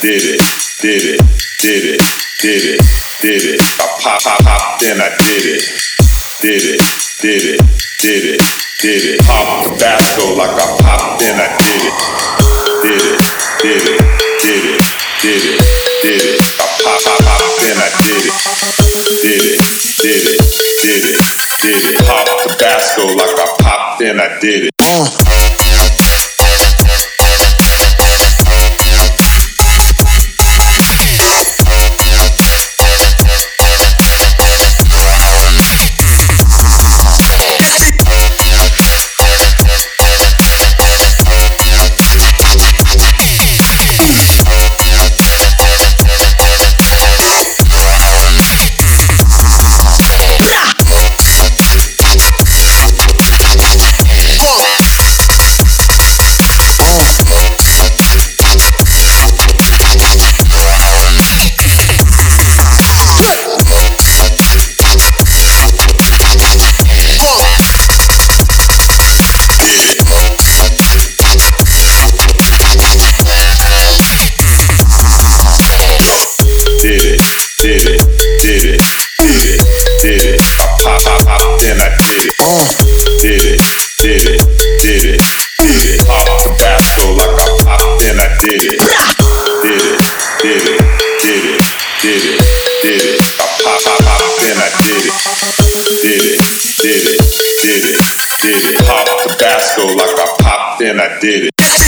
did it, did it, did it, did it, did it. I pop, pop, pop, then I did it, did it, did it, did it, did it. Pop Tabasco like I popped, then I did it, did it, did it, did it, did it, did it. I pop, pop, pop, then I did it, did it, did it, did it, did it. Pop Tabasco like I popped, then I did it. Did it, did it, did it. Pop Tabasco like I pop, then I did it. Did it, did it, did it, did it, did it. I pop, pop, pop, then I did it. Did it, did it, did it, did it. Pop Tabasco like I pop, then I did it.